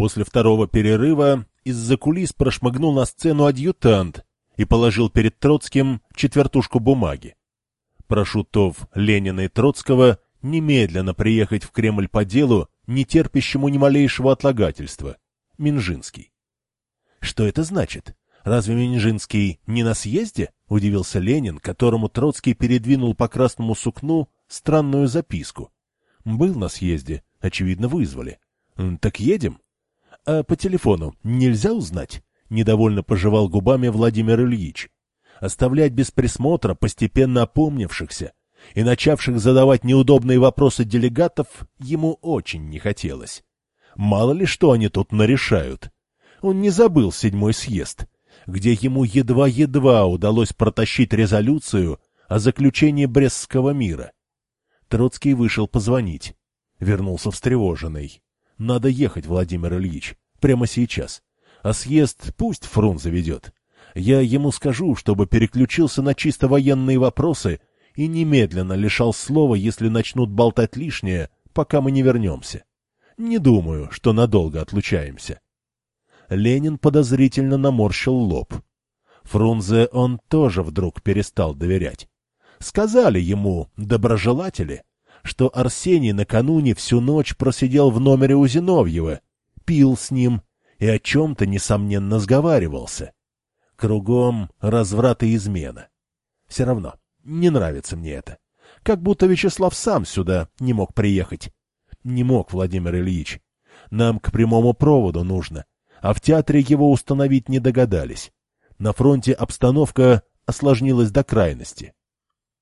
После второго перерыва из-за кулис прошмыгнул на сцену адъютант и положил перед Троцким четвертушку бумаги. Прошу ТОВ Ленина и Троцкого немедленно приехать в Кремль по делу, не терпящему ни малейшего отлагательства. Минжинский. Что это значит? Разве Минжинский не на съезде? Удивился Ленин, которому Троцкий передвинул по красному сукну странную записку. Был на съезде, очевидно, вызвали. Так едем? А по телефону нельзя узнать? Недовольно пожевал губами Владимир Ильич. Оставлять без присмотра постепенно опомнившихся и начавших задавать неудобные вопросы делегатов ему очень не хотелось. Мало ли что они тут нарешают. Он не забыл седьмой съезд, где ему едва-едва удалось протащить резолюцию о заключении Брестского мира. Троцкий вышел позвонить. Вернулся встревоженный. Надо ехать, Владимир Ильич, прямо сейчас. А съезд пусть Фрун заведет. Я ему скажу, чтобы переключился на чисто военные вопросы и немедленно лишал слова, если начнут болтать лишнее, пока мы не вернемся. Не думаю, что надолго отлучаемся. Ленин подозрительно наморщил лоб. Фрунзе он тоже вдруг перестал доверять. Сказали ему, доброжелатели, что Арсений накануне всю ночь просидел в номере у Зиновьева, пил с ним и о чем-то, несомненно, сговаривался. Кругом разврат и измена. Все равно, не нравится мне это. Как будто Вячеслав сам сюда не мог приехать. Не мог, Владимир Ильич. Нам к прямому проводу нужно, а в театре его установить не догадались. На фронте обстановка осложнилась до крайности.